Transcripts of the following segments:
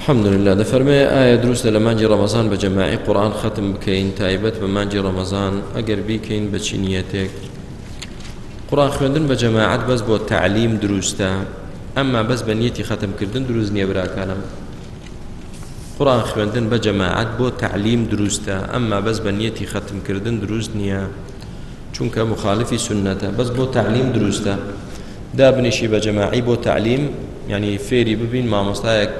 الحمد لله دەفەرمێ ئایا دروستە لە مانجی ڕەمەزان بە جەماعی قورآن ختم بکەین تایبەت بە مانجی ڕەمەزان ئەگەر بیکەین بە چینیەتێک قورآن خوێندن بە جەماعەت بەس بۆ تعلیم دروستە ئەمما بەس بە نیەتی ختمکردن دروست نییە براکانم قورآن خوێندن بە جەماعەت بۆ تعلیم دروستە ئەمما بەس بە نیەتی ختمکردن دروست نییە چونکە مخالفی سنەتە بەس بۆ تعلیم دروستە دابنیشی بە جەماعی بۆ تعلیم یعنی فێری ببین مامۆستایەک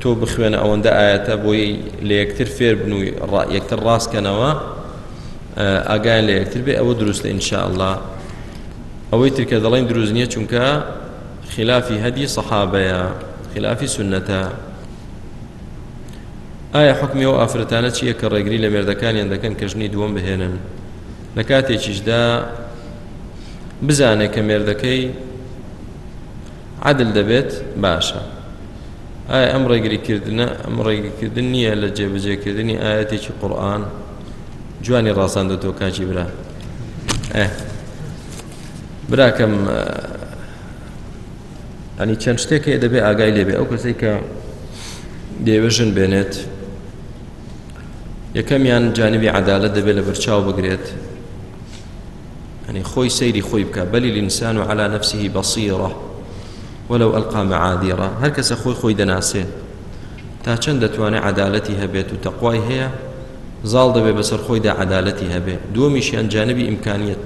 تۆ بخوێنە ئەوەندە ئاەتە بۆی لە یەکتر فێر بن و یەکتر ڕاستکەنەوە ئاگایان لە یەکتر بێ ئەوە دروستە ئینشاء الله ئەوەی ترکە دەڵێن دروست نییە چونکە خلافی هەدی سەحابەیە خلافی سنەتە ئایا حوکمی ئەو ئافرەتانە چییە کە ڕێگری لە مێردەکانیان دەکەن کە ژنی دووەم بهێنن لە کاتێکیشدا بزانێت کە مێردەکەی عادل دەبێت باشە ئایا ئەم ڕێگریکردنە ئەم ڕێگریکردن نییە لە جێبەجێکردنی ئاەتێکی قورآن جوانی ڕاستاندەتەوە کاکی برا براکەم ئەنی چەند شتێک هەیە دەبێ ئاگای لێبێ ئەو کەسی کە دەیەوێ ژن بێنێت یەکەمیان جانبی عدالە دەبێت لە بەرچاو بگرێت ئەنی خۆی سەیری خۆی بکە بەلی لینسان و علا نفسیه بەسیڕە وەلو ئەلقا معادیڕە هەر کەسە خۆی خۆی دەناسێ تا چەند دەتوانێت عدالەتی هەبێت و تەقوای هەیە زاڵ دەبێت بەسەر خۆیدا عدالەتی هەبێت دووەمیشیان جانبی ئیمکانیت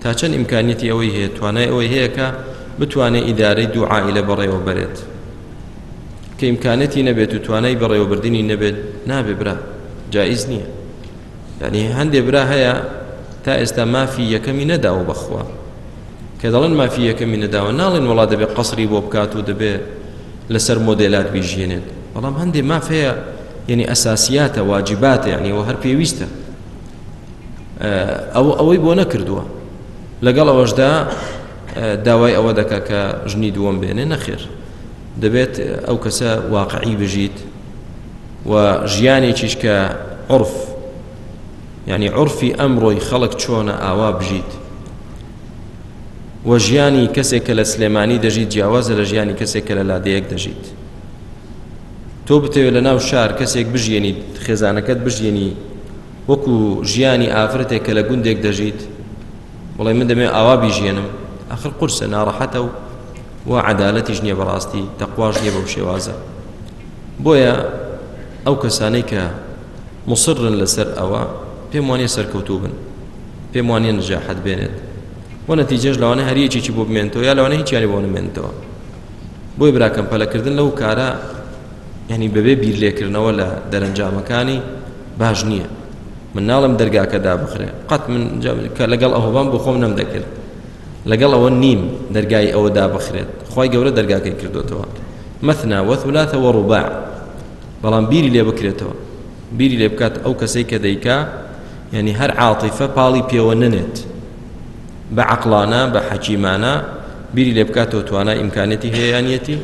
تا چەند ئیمکانیەتی ئەوەی هەیە توانای ئەوەی هەیە کە بتوانێت ئیدارەی دوو عائلە بەڕێوە بەرێت کە ئیمکانەتی نەبێت و توانای بەڕێوەبردننی نەبێت نابێ برا جایز نییە یعنی هەندێ برا هەیە تا ئێستا مافی یەکەمی نەداوە بەخوا کە دەڵێن مافی یەکەمی نەداوە ناڵێن وڵا دەبێت قەسری بۆ بکات و دەبێت لەسەر مۆدلات بیژێنێت بەڵام هەندێ ماف هەیە یعنی ئەساسیاتە واجباتە یعنی و هەر پێویستە ئەو ئەوەی بۆ نەکردووە لەگەڵ ئەوەشدا داوای ئەوە دەکا کە ژنی دووەم بێنێ نەخێر دەبێت ئەو کەسە واقعی بژیت و ژیانێکیش کە عرف یعنی عرفی ئەمڕۆی خەڵک چۆنە ئاوا بژیت و ژیانی کەسێک کە لە سلێمانی دەژیت جیاوازە لە ژیانی کەسێک کە لە لادەیەک دەژیت تۆ بتەوێت لە ناو شار کەسێک بژێنیت خێزانەکەت بژێنی وەکو ژیانی ئافرەتێک کە لە گوندێک دەژیت بڵێ من دەمێ ئاوا بیژێنم ئەخر قرسە ناڕەحەتە و و عەدالەتیش نییە بەڕاستی تەقواش نییە بەو شێوازە بۆیە ئەو کەسانەی کە مصرن لەسەر ئەوە پێم وانە سەرکەوتوو بن پێم وانە نجاحەت بێنێت و نەتیجەش لەوانە هەریەکێکی بۆ بمێنتەوە یا لەوانە هیچیانی بۆ نمێنتەوە بۆی براکەم پەلەکردن لەو کارە یانی بەبێ بیرلێکردنەوە لە دەرەنجامەکانی باش نییە من ناڵم دەرگاکە دابخرێ قەت من کە لەگەڵ ئەوهبام بۆ خۆم نەم دەکرد لەگەڵ ئەوە نیم دەرگای ئەوە دابخرێت خی گەورە دەرگاکەی کردوتەوە مەثنا وەثلاتە وەڕوباع بەڵام بیری لێ بکرێتەوە بیری لێ بکات ئەو کەسەی کە دەیکا یعنی هەر عاتیفە پاڵی پێوە نەنێت بە عقلانە بە حەکیمانە بیری لێ بکاتەوە توانای ئیمکانەتی هەیەیانەتی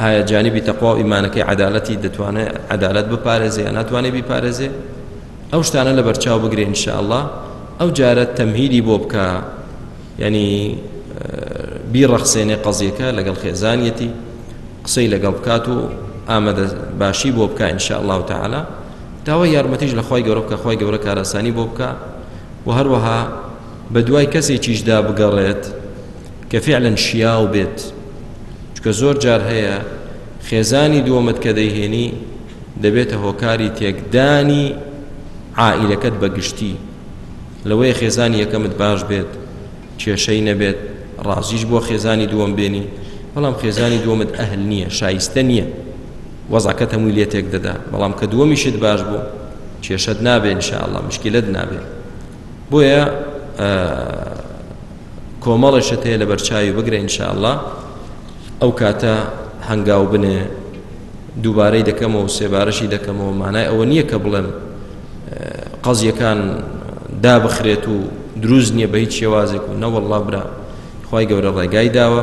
ئایا جانبی تەقوا و ئیمانەکەی عدالەتی دەتوانێت عدالەت بپارێزێ یا ناتوانێت بیپارێزێ ئەو شتانە لە بەرچاو بگرێ انشاءله ئەو جارە تەمهیدی بۆ بکە ینی بیڕەخسێنێ قەزیەکە لەگەڵ خێزانیەتی قسەی لەگەڵ بکات و ئامادە باشی بۆ بکە انشاءله تعالا داوای یارمەتیش لە خی گەورە بکە خی گەورە کارەسانی بۆ بکە و هەروەها بەدوای کەسێکیشدا بگەڕێت کە فعلا شیاو بێت چکە زۆر جار هەیە خێزانی دووەمت کە دەیهێنی دەبێتە هۆکاری تێکدانی عائیلەکەت بەگشتی لەوەی خێزانی یەکەمت باش بێت کێشەی نەبێت ڕازیش بۆ خێزانی دووەم بێنی بەڵام خێزانی دووەمت ئەهل نییە شایستە نییە وەزعەکەت هەمووی لێ تێک دەدا بەڵام کە دووەمیشت باش بوو کێشەت نابێ انشاءاللە مشکلت نابێ بۆیە کۆمەڵێشت هەیە لە بەرچاوی بگرە انشاءاللە ئەو کاتە هەنگاو بنێ دووبارەی دەکەمەوە سێبارەشی دەکەمەوە مانای ئەوە نییە کە بڵێم قەزیەکان دابخرێت و دروست نییە بە هیچ شێوازێک و نەوەله برا خی گەورە ڕێگای داوە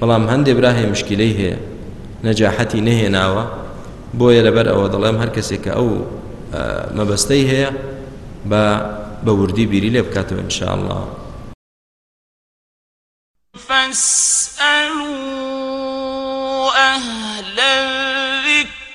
بەڵام هەندێ برا هەیە مشکیلەی هەیە نەجاحەتی نەهێناوە بۆیە لەبەر ئەوە دەڵێم هەر کەسێک کە ئەو مەبەستەی هەیە بە بە وردی بیری لێ بکاتەوە ان شاء الله فاسألوا أهل الذكر